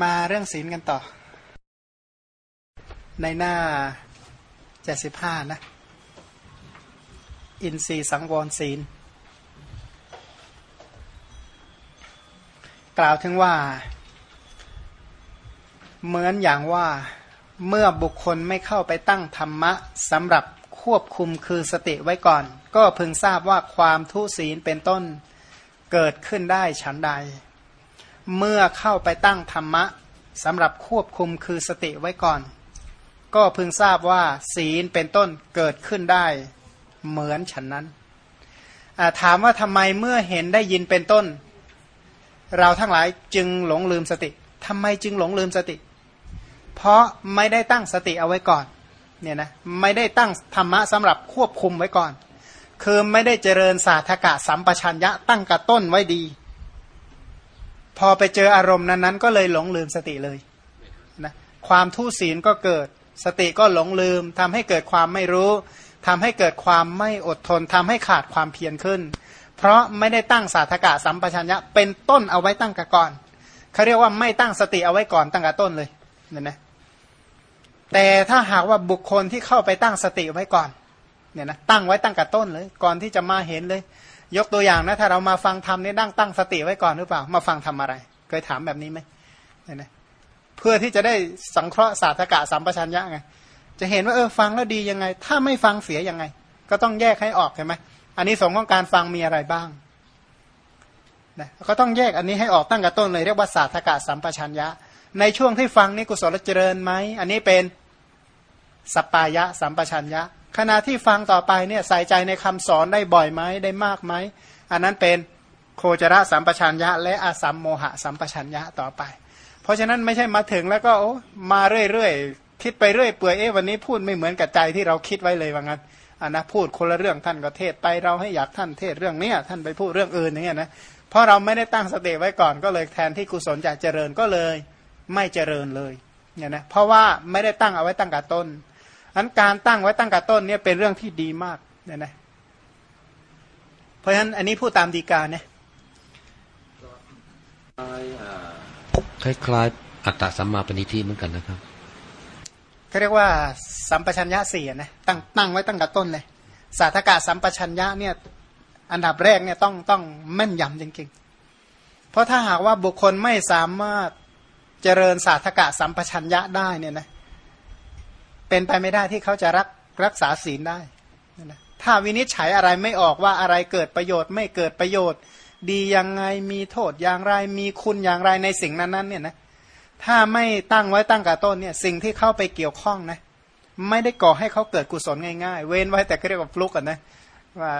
มาเรื่องศีลกันต่อ ในหน้าเจ็ดสิบห้านะ อินทรีย์สังวรศีล กล่าวถึงว่า เหมือนอย่างว่าเมื่อบุคคลไม่เข้าไปตั้งธรรมะสำหรับควบคุมคือสติไว้ก่อน ก็พึงทราบว่าความทุศีลเป็นต้นเกิดขึ้นได้ฉันใด เมื่อเข้าไปตั้งธรรมะสำหรับควบคุมคือสติไว้ก่อน ก็พึงทราบว่าศีลเป็นต้นเกิดขึ้นได้เหมือนฉันนั้น ถามว่าทำไมเมื่อเห็นได้ยินเป็นต้น เราทั้งหลายจึงหลงลืมสติทำไมจึงหลงลืมสติ เพราะไม่ได้ตั้งสติเอาไว้ก่อนเนี่ยนะไม่ได้ตั้งธรรมะสำหรับควบคุมไว้ก่อน คือไม่ได้เจริญศาสตกะสัมปชัญญะตั้งกระต้นไว้ดี อไปเจออารมณ์นั้นๆ ก็เลยหลงลืมสติเลยนะความทุศีลก็เกิด สติก็หลงลืมทำให้เกิดความไม่รู้ทำให้เกิดความไม่อดทนทำให้ขาดความเพียรขึ้น เพราะไม่ได้ตั้งศาสตกะสัมปชัญญะเป็นต้นเอาไว้ตั้งกะก่อนเขาเรียกว่าไม่ตั้งสติเอาไว้ก่อนตั้งกะต้นเลยเนี่ยนะแต่ถ้าหากว่าบุคคลที่เข้าไปตั้งสติไว้ก่อนเนี่ยนะตั้งไว้ตั้งกะต้นเลย ก่อนที่จะมาเห็นเลย ยกตัวอย่างนะถ้าเรามาฟังธรรมนี่ตั้งตั้งสติไว้ก่อนหรือเปล่า มาฟังทำอะไร เคยถามแบบนี้ไหมเนี่ยนะเพื่อที่จะได้สังเคราะห์ศาสตกะสัมปชัญญะไงจะเห็นว่าเออฟังแล้วดียังไง ถ้าไม่ฟังเสียยังไง ก็ต้องแยกให้ออกใช่ไหมอันนี้สงของการฟังมีอะไรบ้างนะก็ต้องแยกอันนี้ให้ออกตั้งกระต้นเลยเรียกว่าศาสตกะสัมปชัญญะ ในช่วงที่ฟังนี่กุศลเจริญไหมอันนี้เป็นสปายะสัมปชัญญะ ขณะที่ฟังต่อไปเนี่ยใส่ใจในคำสอนได้บ่อยไหมได้มากไหมอันนั้นเป็นโคจรสัมปชัญญะ และอาสัมโมหะสัมปชัญญะต่อไป เพราะฉะนั้นไม่ใช่มาถึงแล้วก็โอ้มาเรื่อยๆคิดไปเรื่อยเปื่อยเอ๊ะวันนี้พูดไม่เหมือนกับใจที่เราคิดไว้เลยว่างั้นอันนะพูดคนละเรื่องท่านก็เทศไปเราให้อยากท่านเทศเรื่องเนี้ยท่านไปพูดเรื่องอื่นอย่างเงี้ยนะเพราะเราไม่ได้ตั้งสติไว้ก่อนก็เลยแทนที่กุศลจะเจริญก็เลย ไม่เจริญเลยเนี่ยนะเพราะว่าไม่ได้ตั้งเอาไว้ตั้งแต่ต้น อันการตั้งไว้ตั้งแต่ต้นเนี่ยเป็นเรื่องที่ดีมากเนี่ยนะเพราะฉะนั้นอันนี้พูดตามดีกาเนี่ยคล้ายๆอัตตสัมมาปณิทิเหมือนกันนะครับเขาเรียกว่าสัมปชัญญะสี่นะตั้งตั้งไว้ตั้งแต่ต้นเลยสาธกะสัมปชัญญะเนี่ยอันดับแรกเนี่ยต้องต้องแม่นยำจริงๆ เพราะถ้าหากว่าบุคคลไม่สามารถเจริญสาธกะสัมปชัญญะได้เนี่ยนะเป็นไปไม่ได้ที่เขาจะรักรักษาศีลได้นะถ้าวินิจฉัยอะไรไม่ออกว่าอะไรเกิดประโยชน์ ไม่เกิดประโยชน์ ดียังไงมีโทษอย่างไร มีคุณอย่างไรในสิ่งนั้นๆเนี่ยนะถ้าไม่ตั้งไว้ตั้งกับต้นเนี่ยสิ่งที่เข้าไปเกี่ยวข้องนะไม่ได้ก่อให้เขาเกิดกุศลง่ายๆ เว้นไว้แต่เรียกว่าฟลุกกันนะว่า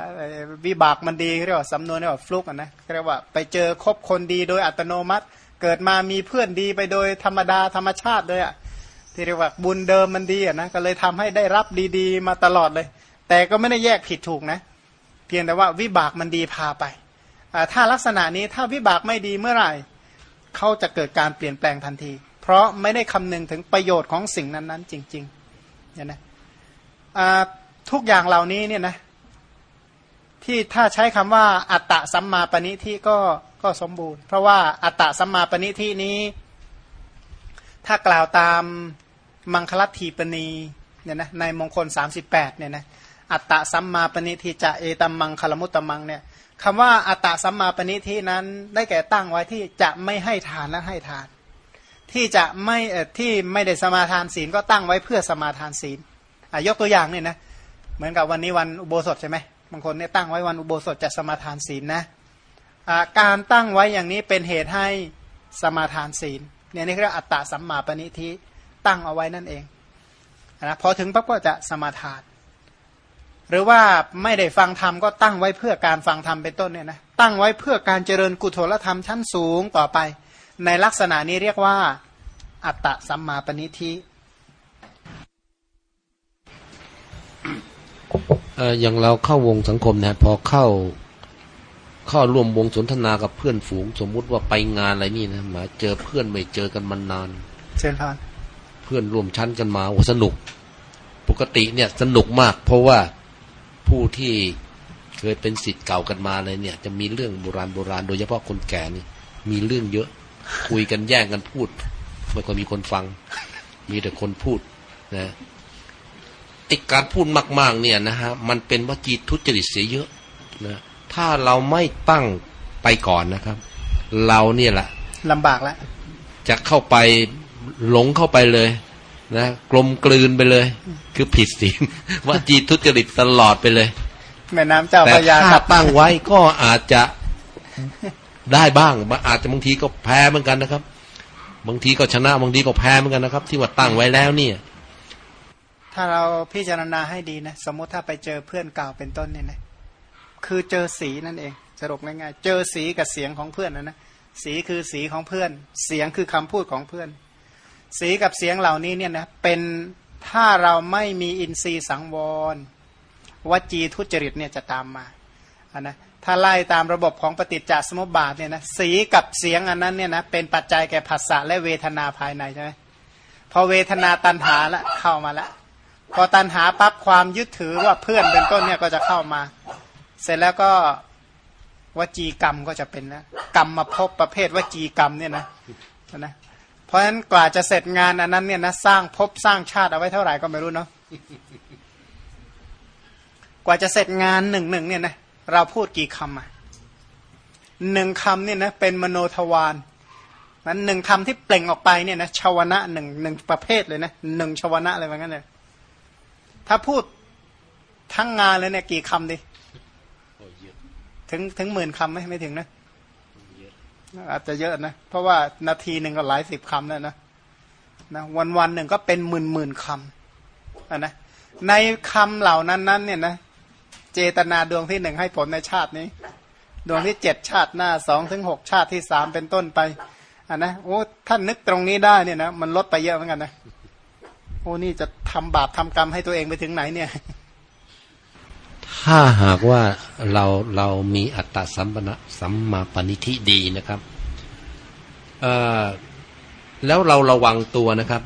วิบากมันดีเรียกว่าสำนวนเรียกว่าฟลุกกันนะเรียกว่าไปเจอคบคนดีโดยอัตโนมัติ เกิดมามีเพื่อนดีไปโดยธรรมดาธรรมชาติเลยอะ่ะ ที่เรียกว่าบุญเดิมมันดีอะนะก็เลยทำให้ได้รับดีๆ มาตลอดเลย แต่ก็ไม่ได้แยกผิดถูกนะ เพียงแต่ว่าวิบากมันดีพาไปถ้าลักษณะนี้ถ้าวิบากไม่ดีเมื่อไหร่เขาจะเกิดการเปลี่ยนแปลงทันที เพราะไม่ได้คำนึงถึงประโยชน์ของสิ่งนั้นๆ จริงๆเนี่ยนะทุกอย่างเหล่านี้เนี่ยนะที่ถ้าใช้คำว่าอัตตะสัมมาปณิที่ก็ก็สมบูรณ์ เพราะว่าอัตตะสัมมาปณิที่นี้ ถ้ากล่าวตาม มังคลัตทีปณีเนี่ยนะในมงคล 38เนี่ยนะอัตตะสัมมาปณิทิจะเอตัมมังคลมุตตมังเนี่ยคำว่าอัตตะสัมมาปณิทินั้นได้แก่ตั้งไว้ที่จะไม่ให้ทานและให้ทาน ที่จะไม่ที่ไม่ได้สมาทานศีลก็ตั้งไว้เพื่อสมาทานศีลยกตัวอย่างเนี่ยนะเหมือนกับวันนี้วันอุโบสถใช่ไหมบางคนเนี่ยตั้งไว้วันอุโบสถจะสมาทานศีลนะการตั้งไว้อย่างนี้เป็นเหตุให้สมาทานศีลเนี่ยนี่เรียกอัตตาสัมมาปณิทิ ตั้งเอาไว้นั่นเองนะพอถึงปั๊บก็จะสมาทานหรือว่าไม่ได้ฟังธรรมก็ตั้งไว้เพื่อการฟังธรรมเป็นต้นเนี่ยนะตั้งไว้เพื่อการเจริญกุศลธรรมชั้นสูงต่อไป ในลักษณะนี้เรียกว่า อัตตะสัมมาปณิทิเอออย่างเราเข้าวงสังคมนะพอเข้าเข้าร่วมวงสนทนากับเพื่อนฝูง สมมุติว่าไปงานอะไรนี่นะมาเจอเพื่อนไม่เจอกันมานาน เช่นพานเพื่อนร่วมชั้นกันมาโอ้สนุก ปกติเนี่ยสนุกมาก เพราะว่าผู้ที่เคยเป็นสิทธิ์เก่ากันมาเลยเนี่ย จะมีเรื่องโบราณโบราณ โดยเฉพาะคนแก่นี่ มีเรื่องเยอะ คุยกันแย่งกันพูดไม่ค่อยมีคนฟัง มีแต่คนพูดนะไอการพูดมาก ๆ เนี่ยนะฮะมันเป็นวจีทุจริตเสียเยอะนะถ้าเราไม่ตั้งไปก่อนนะครับ เราเนี่ยแหละลำบากแล้วจะเข้าไป หลงเข้าไปเลยนะกลมกลืนไปเลย คือผิดศีลว่าจีทุจริตตลอดไปเลย แม่น้ำเจ้าแต่พระยาถ้าขับตั้งไว้ก็อาจจะได้บ้างอาจจะบางทีก็แพ้เหมือนกันนะครับ บางทีก็ชนะบางทีก็แพ้เหมือนกันนะครับ ที่ว่าตั้งไว้แล้วเนี่ย ถ้าเราพิจารณาให้ดีนะ สมมติถ้าไปเจอเพื่อนเก่าเป็นต้นเนี่ยนะคือเจอสีนั่นเอง สรุปง่ายๆเจอสีกับเสียงของเพื่อนนะนะสีคือสีของเพื่อน เสียงคือคำพูดของเพื่อน สีกับเสียงเหล่านี้เนี่ยนะเป็นถ้าเราไม่มีอินทรีย์สังวรวจีทุจริตเนี่ยจะตามมาอันนะถ้าไล่ตามระบบของปฏิจจสมุปบาทเนี่ยนะสีกับเสียงอันนั้นเนี่ยนะเป็นปัจจัยแก่ผัสสะและเวทนาภายในใช่ไหมพอเวทนาตันหาละเข้ามาแล้วพอตันหาปั๊บความยึดถือว่าเพื่อนเป็นต้นเนี่ยก็จะเข้ามา เสร็จแล้วก็วจีกรรมก็จะเป็นนะกรรมมาพบประเภทวจีกรรมเนี่ยนะนะ ราะฉะนั้นกว่าจะเสร็จงานอันนั้นเนี่ยนะสร้างภพสร้างชาติเอาไว้เท่าไหร่ก็ไม่รู้เนาะกว่าจะเสร็จงานหนึ่งหนึ่งเนี่ยนะเราพูดกี่คำอะหนึ่งคำเนี่ยนะเป็นมโนทวารมันหนึ่งคำที่เปล่งออกไปเนี่ยนะชาวนะหนึ่งหนึ่งประเภทเลยนะหนึ่งชาวนะอะไรแบบนั้นเลยถ้าพูดทั้งงานเลยเนี่ยกี่คำดิถึงถึงหมื่นคำไหมไม่ถึงนะ อาจจะเยอะนะ เพราะว่านาทีหนึ่งก็หลายสิบคำแล้วนะนะวันวันหนึ่งก็เป็นหมื่นหมื่นคำอะนะในคำเหล่านั้นนั้นเนี่ยนะเจตนาดวงที่หนึ่งให้ผลในชาตินี้ ดวงที่เจ็ดชาติหน้าสองถึงหกชาติที่สามเป็นต้นไปอะนะโอ้ท่านนึกตรงนี้ได้เนี่ยนะมันลดไปเยอะเหมือนกันนะโอ้นี่จะทำบาปทำกรรมให้ตัวเองไปถึงไหนเนี่ย ถ้าหากว่าเราเรามีอัตตสัมปณะสัมมาปณิธิดีนะครับแล้วเราระวังตัวนะครับ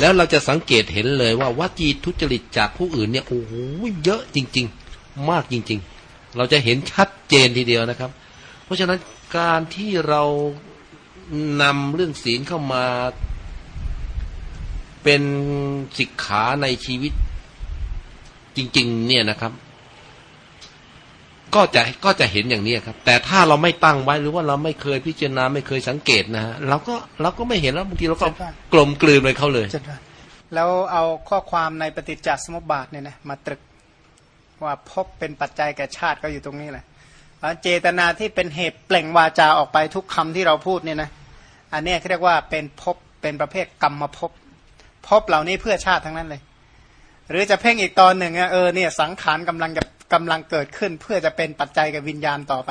แล้วเราจะสังเกตเห็นเลยว่าวจีทุจริตจากผู้อื่นเนี่ยโอ้โหเยอะจริง ๆ มากจริง ๆ เราจะเห็นชัดเจนทีเดียวนะครับ เพราะฉะนั้นการที่เรานำเรื่องศีลเข้ามา เป็นสิกขาในชีวิตจริง ๆ เนี่ยนะครับ ก็จะก็จะเห็นอย่างนี้ครับ แต่ถ้าเราไม่ตั้งไว้หรือว่าเราไม่เคยพิจารณาไม่เคยสังเกตนะฮะเราก็เราก็ไม่เห็นแล้วบางทีเราก็ใช่กลมกลืนไปเขาเลยจะได้แล้วเอาข้อความในปฏิจจสมุปบาทเนี่ยนะมาตรึกว่าพบเป็นปัจจัยแก่ชาติก็อยู่ตรงนี้แหละแล้วเจตนาที่เป็นเหตุเปล่งวาจาออกไปทุกคำที่เราพูดเนี่ยนะอันเนี้ยเขาเรียกว่าเป็นภพเป็นประเภทกรรมภพภพเหล่านี้เพื่อชาติทั้งนั้นเลย หรือจะเพ่งอีกตอนหนึ่งอะเออเนี่ยสังขารกำลังจะกำลังเกิดขึ้นเพื่อจะเป็นปัจจัยกับวิญญาณต่อไป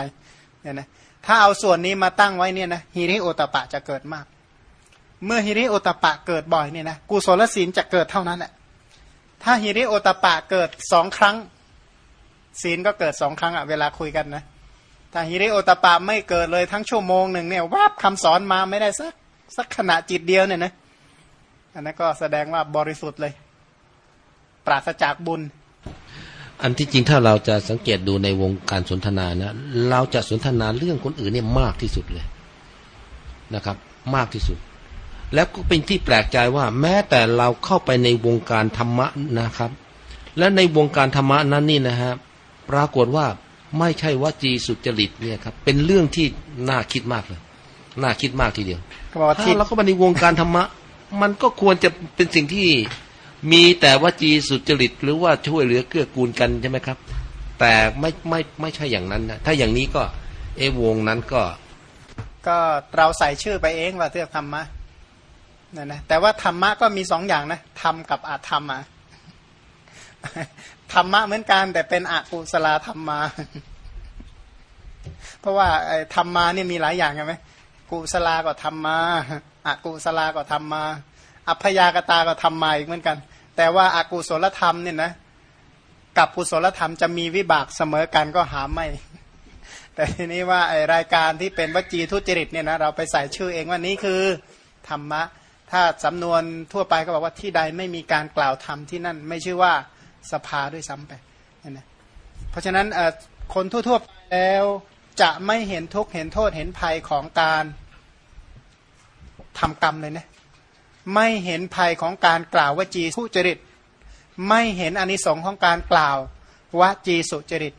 เนี่ยนะถ้าเอาส่วนนี้มาตั้งไว้เนี่ยนะฮิริโอตปะจะเกิดมาก เมื่อฮิริโอตปะเกิดบ่อยเนี่ยนะกุศลศีลจะเกิดเท่านั้นแหละถ้าฮิริโอตปะเกิดสองครั้ง ศีลก็เกิดสองครั้งอะเวลาคุยกันนะถ้าฮิริโอตปะไม่เกิดเลยทั้งชั่วโมงหนึ่งเนี่ยวับคำสอนมาไม่ได้สักสักขณะจิตเดียวเนี่ยนะอันนั้นก็แสดงว่าบริสุทธิ์เลย ปราศจากบุญ อันที่จริงถ้าเราจะสังเกตดูในวงการสนทนานะ เราจะสนทนาเรื่องคนอื่นเนี่ยมากที่สุดเลยนะครับ มากที่สุด แล้วก็เป็นที่แปลกใจว่า แม้แต่เราเข้าไปในวงการธรรมะนะครับ และในวงการธรรมะนั้นนี่นะฮะปรากฏว่าไม่ใช่วจีสุจริตเนี่ยครับ เป็นเรื่องที่น่าคิดมากเลยน่าคิดมากทีเดียวก็บอกว่าถ้าที่เราเข้ามาในวงการธรรมะ มันก็ควรจะเป็นสิ่งที่ มีแต่วจีสุจริตหรือว่าช่วยเหลือเกื้อกูลกันใช่ไหมครับ แต่ไม่ไม่ไม่ใช่อย่างนั้นนะถ้าอย่างนี้ก็ เอวงนั้นก็ ก็เราใส่ชื่อไปเองว่าเรื่องธรรมะนั่นนะแต่ว่าธรรมะก็มีสองอย่างนะธรรมกับอาธรรมอะธรรมะเหมือนกัน แต่เป็นอกุศลธรรมมาเพราะว่าไอ้ธรรมาเนี่ยมีหลายอย่างใช่ไหมกุศลาก็ธรรมาอกุศลาก็ธรรมา อัพยากตาก็ธรรมาอีกเหมือนกัน แต่ว่าอากุศลธรรมเนี่ยนะกับกุศลธรรมจะมีวิบากเสมอกันก็หาไม่ แต่ทีนี้ว่าไอรายการที่เป็นวจีทุจริตเนี่ยนะเราไปใส่ชื่อเองว่านี้คือธรรมะ ถ้าสำนวนทั่วไปก็บอกว่าที่ใดไม่มีการกล่าวธรรมที่นั่น ไม่ชื่อว่าสภาด้วยซ้ำไปนั่นะเพราะฉะนั้นเอ่อคนทั่วๆไปแล้วจะไม่เห็นทุกข์เห็นโทษเห็นภัยของการทำกรรมเลยนะ ไม่เห็นภัยของการกล่าววจีสุจริต ไม่เห็นอนิสงค์ของการกล่าววจีสุจริต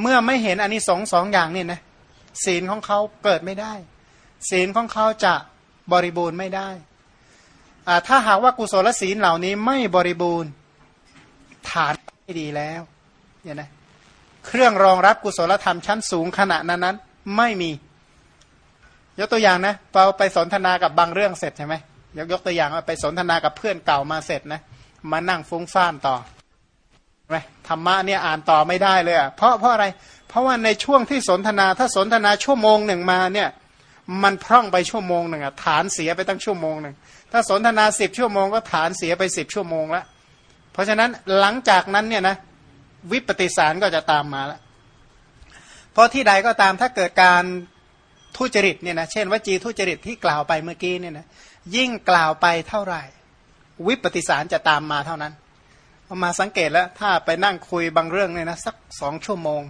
เมื่อไม่เห็นอนิสงค์สองอย่างนี่นะศีลของเขาเกิดไม่ได้ ศีลของเขาจะบริบูรณ์ไม่ได้ถ้าหากว่ากุศลศีลเหล่านี้ไม่บริบูรณ์ฐานไม่ดีแล้วเนี่ยนะเครื่องรองรับกุศลธรรมชั้นสูงขณะนั้นนั้นไม่มี ยกตัวอย่างนะเราไปสนทนากับบางเรื่องเสร็จใช่ไหม ยกยกตัวอย่างว่าไปสนทนากับเพื่อนเก่ามาเสร็จนะมานั่งฟุ้งซ่านต่อไหมธรรมะเนี่ยอ่านต่อไม่ได้เลยอะเพราะเพราะอะไร เพราะว่าในช่วงที่สนทนาถ้าสนทนาชั่วโมงหนึ่งมาเนี่ยมันพร่องไปชั่วโมงหนึ่งอะฐานเสียไปตั้งชั่วโมงหนึ่งถ้าสนทนาสิบชั่วโมงก็ฐานเสียไปสิบชั่วโมงล้วเพราะฉะนั้นหลังจากนั้นเนี่ยนะวิปฏิสารก็จะตามมาแล้วเพราะที่ใดก็ตามถ้าเกิดการทุจริตเนี่ยนะเช่นวจีทุจริตที่กล่าวไปเมื่อกี้เนี่ยนะ ยิ่งกล่าวไปเท่าไหร่ วิปฏิสารจะตามมาเท่านั้นเอามาสังเกตแล้ว ถ้าไปนั่งคุยบางเรื่องเนี่ยนะสักสองชั่วโมง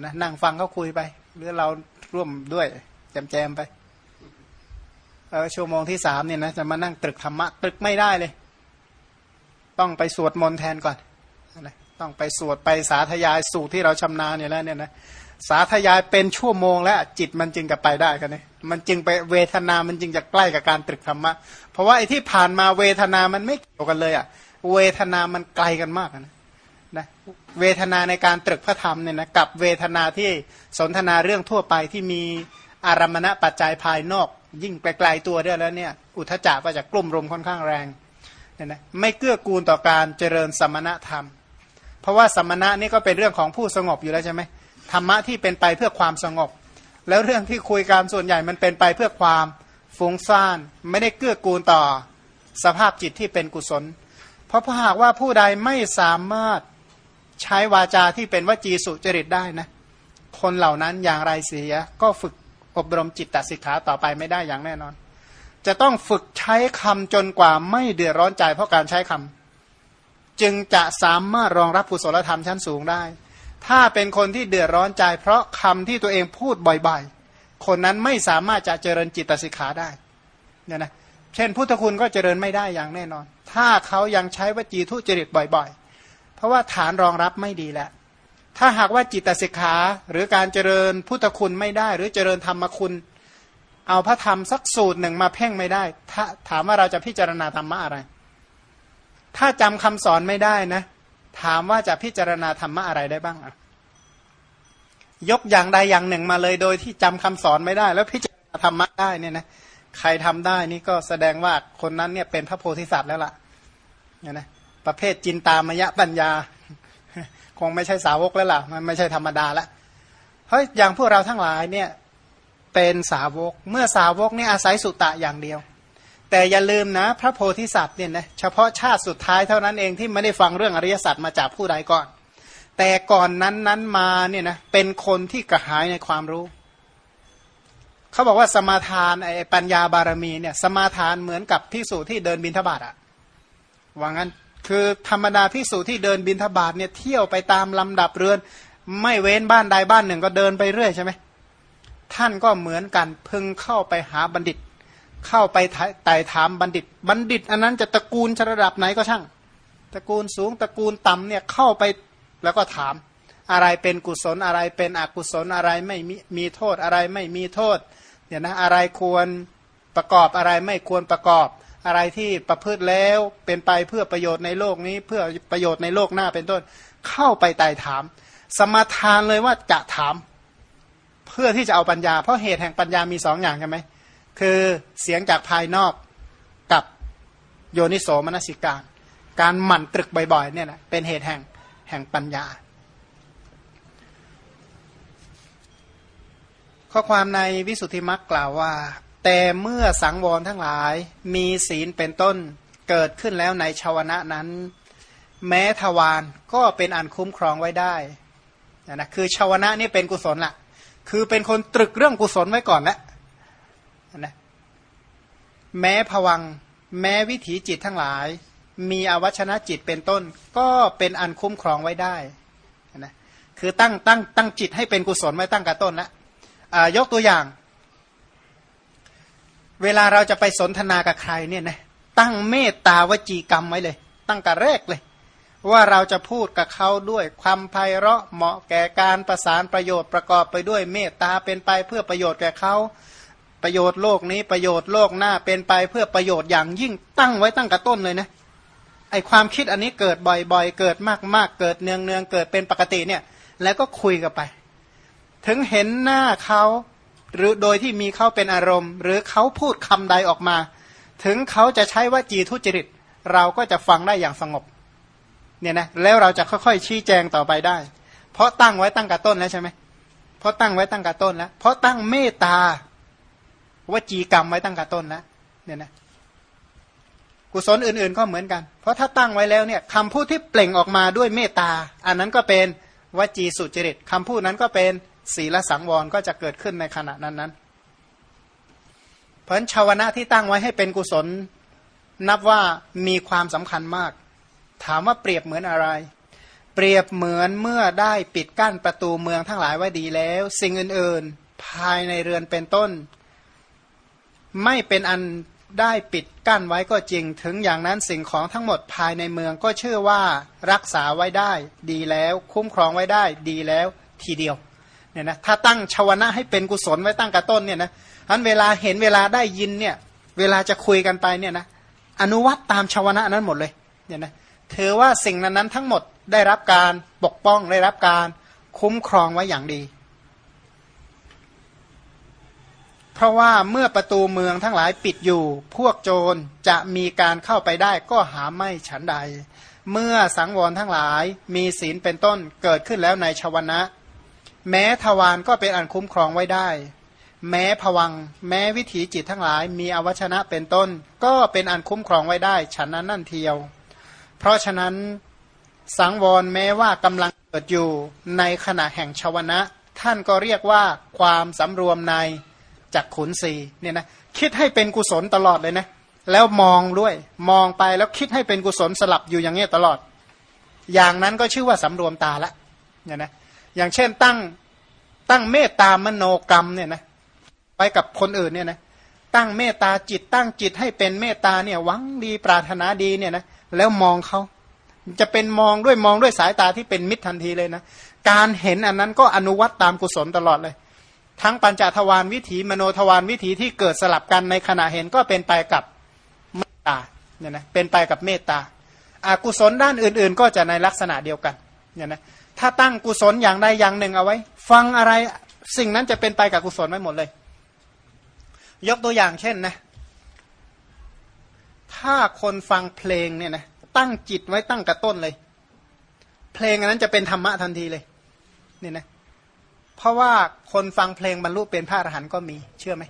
นะนั่งฟังเขาคุยไป หรือเราร่วมด้วย แจมแจมไปเออชั่วโมงที่สามเนี่ยนะจะมานั่งตรึกธรรมะตรึกไม่ได้เลย ต้องไปสวดมนต์แทนก่อนนะต้องไปสวดไปสาธยายสูตรที่เราชำนาญเนี่ยแล้วเนี่ยนะ สาธยายเป็นชั่วโมงแล้วจิตมันจึงจะไปได้กันเนี่ยมันจึงไปเวทนามันจึงจะใกล้กับการตรึกธรรมะ เพราะว่าไอ้ที่ผ่านมาเวทนามันไม่เกี่ยวกันเลยอะ เวทนามันไกลกันมากนะนะเวทนาในการตรึกพระธรรมเนี่ยนะกับเวทนาที่สนทนาเรื่องทั่วไปที่มีอารมณะปัจจัยภายนอก ยิ่งไกลๆตัวด้วยแล้วเนี่ยอุทจจะก็จะกลุ่มรมค่อนข้างแรงเนี่ยนะไม่เกื้อกูลต่อการเจริญสมณธรรม เพราะว่าสมณะนี่ก็เป็นเรื่องของผู้สงบอยู่แล้วใช่ไหม ธรรมะที่เป็นไปเพื่อความสงบ แล้วเรื่องที่คุยกันส่วนใหญ่มันเป็นไปเพื่อความฟุ้งซ่าน ไม่ได้เกื้อกูลต่อสภาพจิตที่เป็นกุศล เพราะหากว่าผู้ใดไม่สามารถใช้วาจาที่เป็นวจีสุจริตได้นะ คนเหล่านั้นอย่างไรเสีย ก็ฝึกอบรมจิตตสิกขาต่อไปไม่ได้อย่างแน่นอน จะต้องฝึกใช้คำจนกว่าไม่เดือดร้อนใจเพราะการใช้คำจึงจะสามารถรองรับกุศลธรรมชั้นสูงได้ ถ้าเป็นคนที่เดือดร้อนใจ เพราะคำที่ตัวเองพูดบ่อยๆ คนนั้นไม่สามารถจะเจริญจิตสิกขาได้เนี่ยนะเช่น พุทธคุณก็เจริญไม่ได้อย่างแน่นอน ถ้าเขายังใช้วจีทุจริตบ่อยๆ เพราะว่าฐานรองรับไม่ดีแล้วถ้าหากว่าจิตสิกขาหรือการเจริญพุทธคุณไม่ได้ หรือเจริญธรรมคุณ เอาพระธรรมสักสูตรหนึ่งมาเพ่งไม่ได้ถ้าถามว่าเราจะพิจารณาธรรมะอะไร ถ้าจำคำสอนไม่ได้นะ ถามว่าจะพิจารณาธรรมะอะไรได้บ้างอะยกอย่างใดอย่างหนึ่งมาเลยโดยที่จำคำสอนไม่ได้ แล้วพิจารณาธรรมะได้เนี่ยนะใครทำได้นี่ก็แสดงว่าคนนั้นเนี่ยเป็นพระโพธิสัตว์แล้วล่ะเนี่ยนะประเภทจินตามยะปัญญา คงไม่ใช่สาวกแล้วล่ะ มันไม่ใช่ธรรมดาละเพราะอย่างพวกเราทั้งหลายเนี่ยเป็นสาวก เมื่อสาวกนี่อาศัยสุตตะอย่างเดียว แต่อย่าลืมนะ พระโพธิสัตว์เนี่ยนะเฉพาะชาติสุดท้ายเท่านั้นเองที่ไม่ได้ฟังเรื่องอริยสัจมาจากผู้ใดก่อน แต่ก่อนนั้นนั้นมาเนี่ยนะเป็นคนที่กระหายในความรู้ เขาบอกว่าสมาทานไอ้ปัญญาบารมีเนี่ยสมาทานเหมือนกับพิสูจที่เดินบินทบาทอะว่างั้นคือธรรมดาพิสูจที่เดินบินทบาทเนี่ยเที่ยวไปตามลำดับเรือน ไม่เว้นบ้านใดบ้านหนึ่งก็เดินไปเรื่อยใช่ไหมท่านก็เหมือนกันพึงเข้าไปหาบัณฑิต เข้าไปไต่ถามบัณฑิต บัณฑิต อันนั้นจะตระกูลระดับไหนก็ช่าง ตระกูลสูงตระกูลต่ำเนี่ยเข้าไปแล้วก็ถาม อะไรเป็นกุศลอะไรเป็นอกุศลอะไรไม่มีมีโทษอะไรไม่มีโทษเนี่ยนะอะไรควรประกอบอะไรไม่ควรประกอบ อะไรที่ประพฤติแล้วเป็นไปเพื่อประโยชน์ในโลกนี้เพื่อประโยชน์ในโลกหน้าเป็นต้น เข้าไปไต่ถาม สมาทานเลยว่าจะถาม เพื่อที่จะเอาปัญญา เพราะเหตุแห่งปัญญามีสองอย่างใช่ไหม คือเสียงจากภายนอกกับโยนิโสมนสิการ การหมั่นตรึกบ่อยๆเนี่ยนะเป็นเหตุแห่งแห่งปัญญา ข้อความในวิสุทธิมรรคกล่าวว่า แต่เมื่อสังวรทั้งหลายมีศีลเป็นต้นเกิดขึ้นแล้วในชาวนะนั้น แม้ทวารก็เป็นอันคุ้มครองไว้ได้นะคือชาวนะนี่เป็นกุศลละคือเป็นคนตรึกเรื่องกุศลไว้ก่อนแล้ว นะแม้ผวัง แม้วิถีจิตทั้งหลาย มีอวัชนะจิตเป็นต้น ก็เป็นอันคุ้มครองไว้ได้นะคือตั้งตั้งตั้งจิตให้เป็นกุศลไว้ตั้งกระต้นแล้วยกตัวอย่าง เวลาเราจะไปสนทนากับใครเนี่ยนะตั้งเมตตาวจีกรรมไว้เลย ตั้งแต่แรกเลย ว่าเราจะพูดกับเขาด้วยความไพเราะเหมาะแก่การประสานประโยชน์ประกอบไปด้วยเมตตาเป็นไปเพื่อประโยชน์แก่เขา ประโยชน์โลกนี้ประโยชน์โลกหน้าเป็นไปเพื่อประโยชน์อย่างยิ่งตั้งไว้ตั้งกระต้นเลยนะไอความคิดอันนี้เกิดบ่อยๆ เกิดมากๆ เกิดเนืองๆ เกิดเป็นปกติเนี่ยแล้วก็คุยกันไป ถึงเห็นหน้าเขาหรือโดยที่มีเขาเป็นอารมณ์ หรือเขาพูดคำใดออกมา ถึงเขาจะใช้ว่าจีทุจริต เราก็จะฟังได้อย่างสงบเนี่ยนะแล้วเราจะค่อยๆชี้แจงต่อไปได้ เพราะตั้งไว้ตั้งกระต้นแล้วใช่ไหมเพราะตั้งไว้ตั้งกระต้นแล้วเพราะตั้งเมตตา วจีกรรมไว้ตั้งกระต้นแล้วเนี่ยนะกุศลอื่น ๆ ก็เหมือนกัน เพราะถ้าตั้งไว้แล้วเนี่ยคำพูดที่เปล่งออกมาด้วยเมตตา อันนั้นก็เป็นวจีสุจริตคำพูดนั้นก็เป็นศีลสังวรก็จะเกิดขึ้นในขณะนั้นนั้นเพราะฉะนั้นชาวนะที่ตั้งไว้ให้เป็นกุศล นับว่ามีความสำคัญมาก ถามว่าเปรียบเหมือนอะไร เปรียบเหมือนเมื่อได้ปิดกั้นประตูเมืองทั้งหลายไว้ดีแล้ว สิ่งอื่น ๆ ภายในเรือนเป็นต้น ไม่เป็นอันได้ปิดกั้นไว้ก็จริง ถึงอย่างนั้นสิ่งของทั้งหมดภายในเมืองก็เชื่อว่ารักษาไว้ได้ ดีแล้วคุ้มครองไว้ได้ ดีแล้วทีเดียวเนี่ยนะถ้าตั้งชาวนะให้เป็นกุศลไว้ตั้งกระต้นเนี่ยนะอันเวลาเห็นเวลาได้ยินเนี่ยเวลาจะคุยกันไปเนี่ยนะอนุวัตตามชาวนะนั้นหมดเลยเนี่ยนะถือว่าสิ่งนั้นนั้นทั้งหมดได้รับการปกป้องได้รับการคุ้มครองไว้อย่างดี เพราะว่าเมื่อประตูเมืองทั้งหลายปิดอยู่ พวกโจรจะมีการเข้าไปได้ก็หาไม่ฉันใด เมื่อสังวรทั้งหลายมีศีลเป็นต้นเกิดขึ้นแล้วในชวนะ แม้ทวารก็เป็นอันคุ้มครองไว้ได้ แม้ผวัง แม้วิถีจิตทั้งหลายมีอวชนะเป็นต้น ก็เป็นอันคุ้มครองไว้ได้ ฉันนั้นนั่นเทียว เพราะฉะนั้นสังวรแม้ว่ากำลังเกิดอยู่ในขณะแห่งชวนะ ท่านก็เรียกว่าความสำรวมใน จากขุนสีเนี่ยนะคิดให้เป็นกุศลตลอดเลยนะแล้วมองด้วยมองไปแล้วคิดให้เป็นกุศลสลับอยู่อย่างเงี้ยตลอด อย่างนั้นก็ชื่อว่าสำรวมตาละเนี่ยนะอย่างเช่นตั้งตั้งเมตตามโนกรรมเนี่ยนะไปกับคนอื่นเนี่ยนะตั้งเมตตาจิตตั้งจิตให้เป็นเมตตาเนี่ยหวังดีปรารถนาดีเนี่ยนะแล้วมองเขาจะเป็นมองด้วยมองด้วยสายตาที่เป็นมิตรทันทีเลยนะการเห็นอันนั้นก็อนุวัตตามกุศลตลอดเลย ทั้งปัญจทวารวิถีมโนทวารวิถีที่เกิดสลับกันในขณะเห็นก็เป็นไปกับเมตตาเนี่ยนะเป็นไปกับเมตตาอากุศลด้านอื่น ๆ ก็จะในลักษณะเดียวกันเนี่ยนะถ้าตั้งกุศลอย่างใดอย่างหนึ่งเอาไว้ ฟังอะไรสิ่งนั้นจะเป็นไปกับกุศลไม่หมดเลย ยกตัวอย่างเช่นนะ ถ้าคนฟังเพลงเนี่ยนะตั้งจิตไว้ตั้งกระต้นเลย เพลงอันนั้นจะเป็นธรรมะทันทีเลยเนี่ยนะ เพราะว่าคนฟังเพลงบรรลุเป็นพระอรหันต์ก็มีเชื่อไหม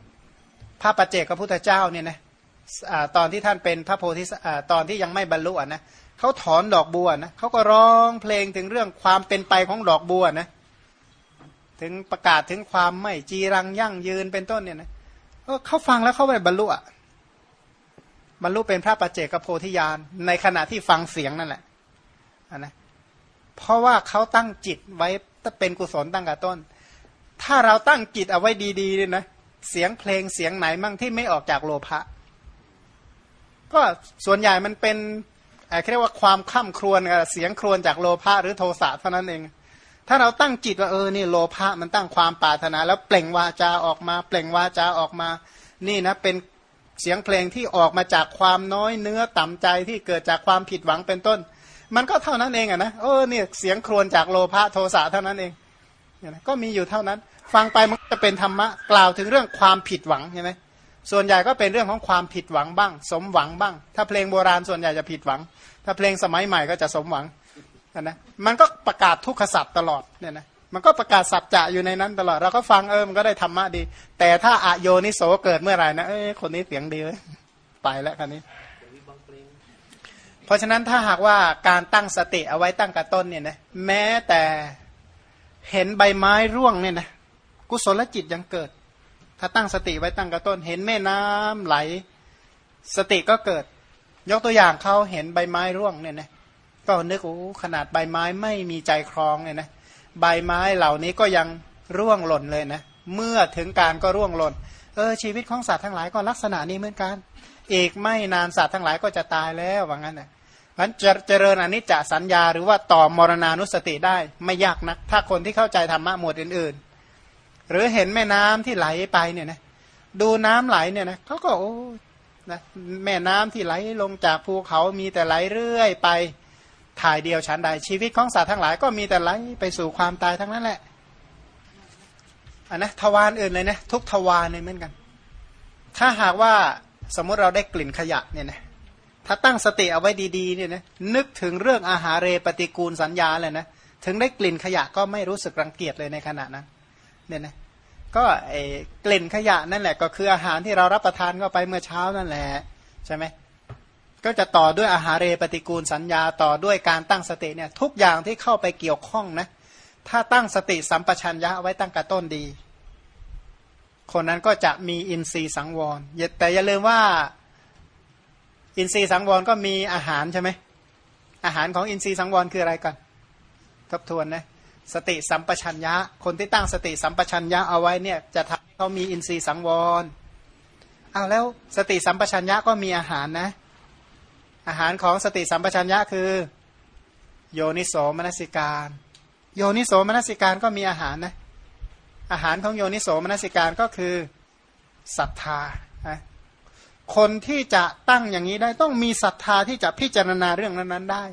พระปัจเจกพระพุทธเจ้าเนี่ยนะตอนที่ท่านเป็นพระโพธิตอนที่ยังไม่บรรลุนะเขาถอนดอกบัวนะเขาก็ร้องเพลงถึงเรื่องความเป็นไปของดอกบัวนะถึงประกาศถึงความไม่จีรังยั่งยืนเป็นต้นเนี่ยนะเขาฟังแล้วเขาไปบรรลุอะบรรลุเป็นพระปัจเจกโพธิญาณในขณะที่ฟังเสียงนั่นแหละนะเพราะว่าเขาตั้งจิตไว้เป็นกุศลตั้งแต่ต้น ถ้าเราตั้งจิตเอาไว้ดีๆเลยนะเสียงเพลงเสียงไหนมั่งที่ไม่ออกจากโลภะก็ส่วนใหญ่มันเป็นอะไรเรียกว่าความข้ามครวนเสียงครวนจากโลภะหรือโทสะเท่านั้นเอง ถ้าเราตั้งจิตว่าเออนี่โลภะมันตั้งความปรารถนา แล้วเปล่งวาจาออกมา เปล่งวาจาออกมา นี่นะเป็นเสียงเพลงที่ออกมาจากความน้อยเนื้อต่ำใจที่เกิดจากความผิดหวังเป็นต้น มันก็เท่านั้นเองอะนะเออเนี่ยเสียงครวนจากโลภะโทสะเท่านั้นเอง ก็มีอยู่เท่านั้น ฟังไปมันจะเป็นธรรมะกล่าวถึงเรื่องความผิดหวังใช่ไหมส่วนใหญ่ก็เป็นเรื่องของความผิดหวังบ้าง สมหวังบ้าง ถ้าเพลงโบราณส่วนใหญ่จะผิดหวัง ถ้าเพลงสมัยใหม่ก็จะสมหวังนะมันก็ประกาศทุกขสัตว์ตลอดเนี่ยนะมันก็ประกาศสัจจะอยู่ในนั้นตลอดเราก็ฟังเออมันก็ได้ธรรมะดี แต่ถ้าอโยนิโสเกิดเมื่อไหร่นะเอ้คนนี้เสียงดีเลยไปแล้วคันนี้ เพราะฉะนั้นถ้าหากว่าการตั้งสติเอาไว้ตั้งกระต้นเนี่ยนะแม้แต่ เห็นใบไม้ร่วงเนี่ยนะกุศลจิตยังเกิด ถ้าตั้งสติไว้ตั้งกระต้น เห็นแม่น้ำไหล สติก็เกิด ยกตัวอย่างเขาเห็นใบไม้ร่วงเนี่ยนะก็นึกโอ้ขนาดใบไม้ไม่มีใจครองเนี่ยนะใบไม้เหล่านี้ก็ยังร่วงหล่นเลยนะเมื่อถึงการก็ร่วงหล่นเออชีวิตของสัตว์ทั้งหลายก็ลักษณะนี้เหมือนกัน เอกไม่นานสัตว์ทั้งหลายก็จะตายแล้วว่างั้นนะ มันจะเจริญอนิจจสัญญาหรือว่าต่อมรณานุสติได้ไม่ยากนัก ถ้าคนที่เข้าใจธรรมะหมวดอื่น ๆ หรือเห็นแม่น้ำที่ไหลไปเนี่ยนะดูน้ำไหลเนี่ยนะเขาก็โอ้นะแม่น้ำที่ไหลลงจากภูเขามีแต่ไหลเรื่อยไปถ่ายเดียวชั้นใดชีวิตของสัตว์ทั้งหลายก็มีแต่ไหลไปสู่ความตายทั้งนั้นแหละอันนะทวารอื่นเลยนะทุกทวารเนี่ยเหมือนกัน ถ้าหากว่าสมมติเราได้กลิ่นขยะเนี่ยนะ ถ้าตั้งสติเอาไว้ดีๆเนี่ยนะนึกถึงเรื่องอาหารเรปฏิกูลสัญญาเลยนะถึงได้กลิ่นขยะก็ไม่รู้สึกรังเกียจเลยในขณะนั้นเนี่ยนะก็ไอ้กลิ่นขยะนั่นแหละ ก็คืออาหารที่เรารับประทานเข้าไปเมื่อเช้านั่นแหละใช่ไหมก็จะต่อด้วยอาหารเรปฏิกูลสัญญาต่อด้วยการตั้งสติเนี่ยทุกอย่างที่เข้าไปเกี่ยวข้องนะถ้าตั้งสติสัมปชัญญะไว้ตั้งกระต้นดี คนนั้นก็จะมีอินทรีย์สังวรแต่อย่าลืมว่า อินทรีย์สังวรก็มีอาหารใช่ไหมอาหารของอินทรีย์สังวรคืออะไรก่อนทบทวนนะสติสัมปชัญญะ คนที่ตั้งสติสัมปชัญญะเอาไว้เนี่ยจะทำให้เขามีอินทรีย์สังวรเอาแล้วสติสัมปชัญญะก็มีอาหารนะ อาหารของสติสัมปชัญญะคือ โยนิโสมนสิการ โยนิโสมนสิการก็มีอาหารนะอาหารของโยนิโสมนสิการก็คือศรัทธา คนที่จะตั้งอย่างนี้ได้ต้องมีศรัทธาที่จะพิจารณาเรื่องนั้นๆได้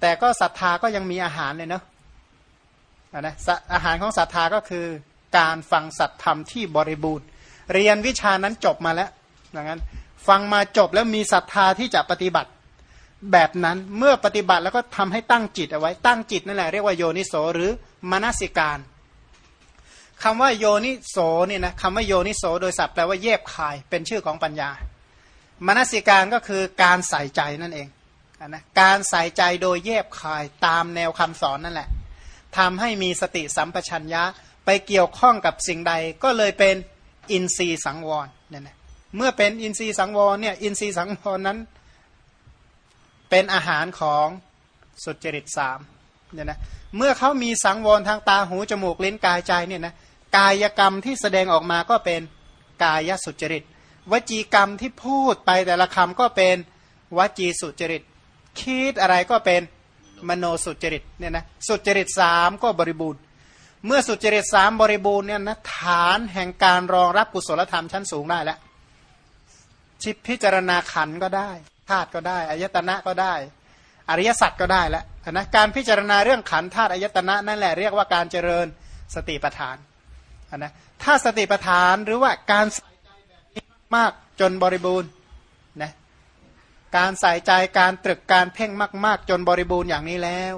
แต่ก็ศรัทธาก็ยังมีอาหารเลยเนาะนะอาหารของศรัทธาก็คือการฟังสัตธรรมที่บริบูรณ์ เรียนวิชานั้นจบมาแล้วอย่างนั้นฟังมาจบแล้วมีศรัทธาที่จะปฏิบัติแบบนั้นเมื่อปฏิบัติแล้วก็ทำให้ตั้งจิตเอาไว้ตั้งจิตนั่นแหละเรียกว่าโยนิโสหรือมนสิการ คำว่าโยนิโสเนี่ยนะคำว่าโยนิโสโดยศัพท์แปลว่าเย็บคายเป็นชื่อของปัญญามนสิการก็คือการใส่ใจนั่นเองนะการใส่ใจโดยเย็บคายตามแนวคำสอนนั่นแหละทำให้มีสติสัมปชัญญะไปเกี่ยวข้องกับสิ่งใดก็เลยเป็นอินทรีย์สังวรเนี่ยนะเมื่อเป็นอินทรีย์สังวรเนี่ยอินทรีย์สังวรนั้น เป็นอาหารของสุจริตสามเนี่ยนะ เมื่อเขามีสังวรทางตาหูจมูกลิ้นกายใจเนี่ยนะกายกรรมที่แสดงออกมาก็เป็นกายสุจริต วจีกรรมที่พูดไปแต่ละคำก็เป็นวจีสุจริต คิดอะไรก็เป็นมโนสุจริตเนี่ยนะสุจริตสามก็บริบูรณ์ เมื่อสุจริตสามบริบูรณ์เนี่ยนะฐานแห่งการรองรับกุศลธรรมชั้นสูงได้แล้วชิพิจารณาขันก็ได้ธาตุก็ได้อายตนะก็ได้ อริยสัจก็ได้แล้ว นะการพิจารณาเรื่องขันธาตุอายตนะนั่นแหละเรียกว่าการเจริญสติปัฏฐานนะถ้าสติปัฏฐานหรือว่าการใส่ใจแบบนี้มากจนบริบูรณ์นะการใส่ใจการตรึกการเพ่งมาก ๆ จนบริบูรณ์อย่างนี้แล้ว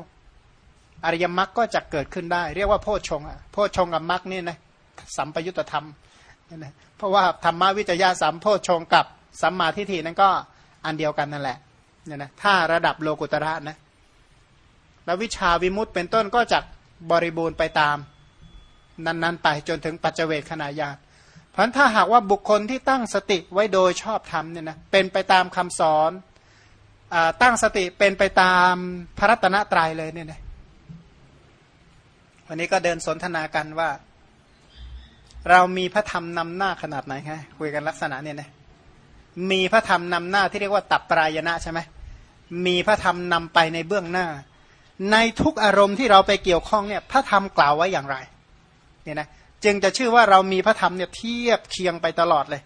อริยมรรคก็จะเกิดขึ้นได้ เรียกว่าโพชฌงอะโพชฌงกับมรรคนี่นะสัมปยุตธรรมนะเพราะว่าธรรมวิจยาสัมโพชฌงกับสัมมาทิฏฐินั้นก็อันเดียวกันนั่นแหละเนี่ยนะถ้าระดับโลกุตระนะ แล้ววิชาวิมุตต์เป็นต้นก็จะบริบูรณ์ไปตาม นั้นๆ ไปจนถึงปัจเจเวคขณะญาติเพราะถ้าหากว่าบุคคลที่ตั้งสติไว้โดยชอบธรรมเนี่ยนะเป็นไปตามคำสอนอตั้งสติเป็นไปตามพระรัตนตรัยเลยเนี่ยนะวันนี้ก็เดินสนทนากันว่า เรามีพระธรรมนำหน้าขนาดไหนฮะคุยกันลักษณะเนี่ยนะมีพระธรรมนำหน้าที่เรียกว่าตับปรายณะใช่ไหมมีพระธรรมนำไปในเบื้องหน้า ในทุกอารมณ์ที่เราไปเกี่ยวข้องเนี่ยพระธรรมกล่าวไว้อย่างไรเนี่ยนะจึงจะชื่อว่าเรามีพระธรรมเนี่ยเทียบเคียงไปตลอดเลย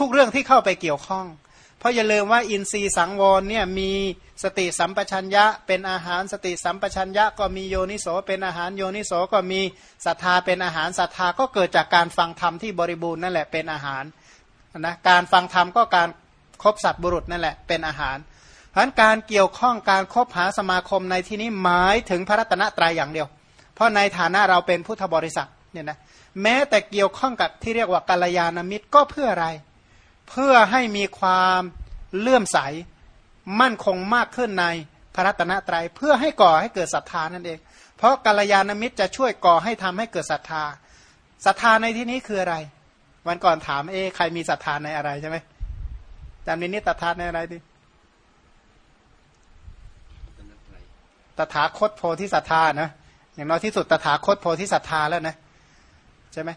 ทุกๆเรื่องที่เข้าไปเกี่ยวข้อง เพราะอย่าลืมว่าอินทรีย์สังวรเนี่ยมีสติสัมปชัญญะ เป็นอาหารสติสัมปชัญญะ ก็มีโยนิโสเป็นอาหารโยนิโสก็มีศรัทธาเป็นอาหารศรัทธาก็เกิดจากการฟังธรรมที่บริบูรณ์นั่นแหละเป็นอาหารนะการฟังธรรมก็การครบสัตว์บุรุษนั่นแหละเป็นอาหาร เพราะการเกี่ยวข้องการคบหาสมาคมในที่นี้หมายถึงพระรัตนตรัยอย่างเดียว เพราะในฐานะเราเป็นพุทธบริษัทเนี่ยนะแม้แต่เกี่ยวข้องกับที่เรียกว่ากัลยาณมิตรก็เพื่ออะไร เพื่อให้มีความเลื่อมใส มั่นคงมากขึ้นในพระรัตนตรยัย เพื่อให้ก่อให้เกิดศรัทธานั่นเอง เพราะกัลยาณมิตรจะช่วยก่อให้ทำให้เกิดศรัทธาศรัทธาในที่นี้คืออะไร วันก่อนถามเอ๊ใครมีศรัทธาในอะไรใช่ไหมจำนินิตถาในอะไรดิ ตถาคตโพธิศรัทธานะอย่างน้อยที่สุดตถาคตโพธิศรัทธาแล้วนะใช่ไหม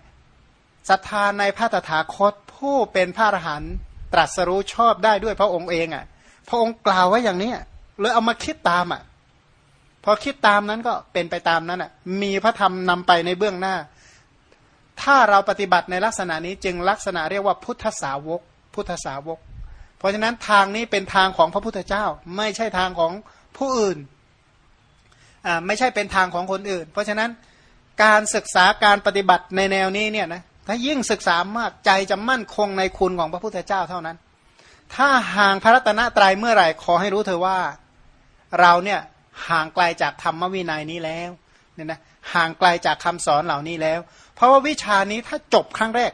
ศรัทธาในพระตถาคตผู้เป็นพระอรหันต์ตรัสรู้ชอบได้ด้วยพระองค์เองอะ่ะ พระองค์กล่าวไว้อย่างนี้เลยเอามาคิดตามอะ่ะพอคิดตามนั้นก็เป็นไปตามนั้นอะ มีพระธรรมนำไปในเบื้องหน้า ถ้าเราปฏิบัติในลักษณะนี้จึงลักษณะเรียกว่าพุทธสาวก พุทธสาวก เพราะฉะนั้นทางนี้เป็นทางของพระพุทธเจ้า ไม่ใช่ทางของผู้อื่น ไม่ใช่เป็นทางของคนอื่น เพราะฉะนั้นการศึกษาการปฏิบัติในแนวนี้เนี่ยนะถ้ายิ่งศึกษามากใจจะมั่นคงในคุณของพระพุทธเจ้าเท่านั้น ถ้าห่างพระรัตนตรัยเมื่อไหร่ขอให้รู้เธอว่า เราเนี่ยห่างไกลจากธรรมวินัยนี้แล้วเนี่ยนะห่างไกลจากคำสอนเหล่านี้แล้ว เพราะว่าวิชานี้ถ้าจบครั้งแรก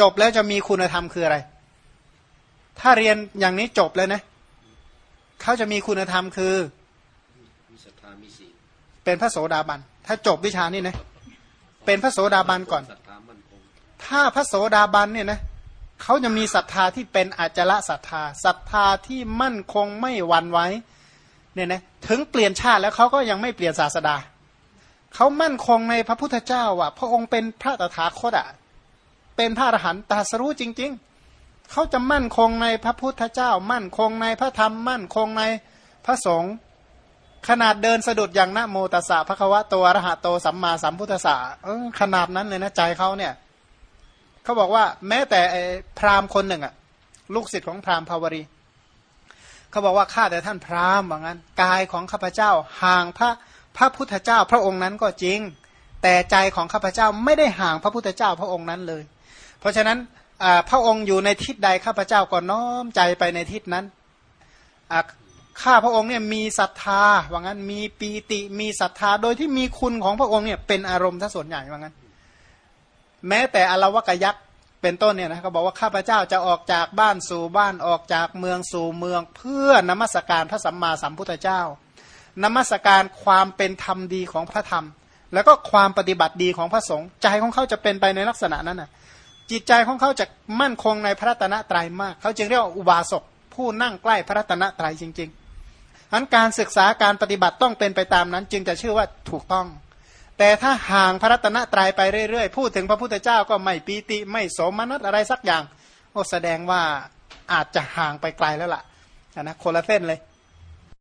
จบแล้วจะมีคุณธรรมคืออะไร ถ้าเรียนอย่างนี้จบแล้วนะเขาจะมีคุณธรรมคือ เป็นพระโสดาบัน ถ้าจบวิชานี้นะ เป็นพระโสดาบันก่อน ถ้าพระโสดาบันเนี่ยนะเขาจะมีศรัทธาที่เป็นอาจละศรัทธาศรัทธาที่มั่นคงไม่หวั่นไหวเนี่ยนะถึงเปลี่ยนชาติแล้วเขาก็ยังไม่เปลี่ยนศาสดาเขามั่นคงในพระพุทธเจ้าว่ะ พระองค์เป็นพระตถาคตอะเป็นพระอรหันต์ตรัสรู้จริง ๆ เขาจะมั่นคงในพระพุทธเจ้า มั่นคงในพระธรรมมั่นคงในพระสงฆ์ ขนาดเดินสะดุดอย่างนะโมตัสสะพระควะโตอรหะโตสัมมาสัมพุทธะขนาดนั้นเลยนะใจเขาเนี่ยเขาบอกว่าแม้แต่พราหมณ์คนหนึ่งอะลูกศิษย์ของพราหมณ์ภาวรีเขาบอกว่าข้าแต่ท่านพราหมณ์ว่างั้นกายของข้าพเจ้าห่างพระพระพุทธเจ้าพระองค์นั้นก็จริง แต่ใจของข้าพเจ้าไม่ได้ห่างพระพุทธเจ้าพระองค์นั้นเลย เพราะฉะนั้นพระองค์อยู่ในทิศใดข้าพเจ้าก็น้อมใจไปในทิศนั้น ข้าพระองค์เนี่ยมีศรัทธาว่างั้นมีปีติมีศรัทธาโดยที่มีคุณของพระองค์เนี่ยเป็นอารมณ์ถ้าส่วนใหญ่ว่างั้น แม้แต่อลวกยักษ์เป็นต้นเนี่ยนะเขาบอกว่าข้าพเจ้าจะออกจากบ้านสู่บ้านออกจากเมืองสู่เมือง เพื่อนมัสการพระสัมมาสัมพุทธเจ้านมัสการความเป็นธรรมดีของพระธรรม แล้วก็ความปฏิบัติดีของพระสงฆ์ใจของเขาจะเป็นไปในลักษณะนั้นน่ะจิตใจของเขาจะมั่นคงในพระตนะตรัยมาก เขาจึงเรียกว่าอุบาสกผู้นั่งใกล้พระตนะตรัยจริง ๆ อันการศึกษาการปฏิบัติต้องเป็นไปตามนั้น จึงจะชื่อว่าถูกต้อง แต่ถ้าห่างพระรัตนตรัยไปเรื่อยๆ พูดถึงพระพุทธเจ้าก็ไม่ปีติไม่โสมนัสอะไรสักอย่างโอ้แสดงว่าอาจจะห่างไปไกลแล้วล่ะนะคนละเส้นเลย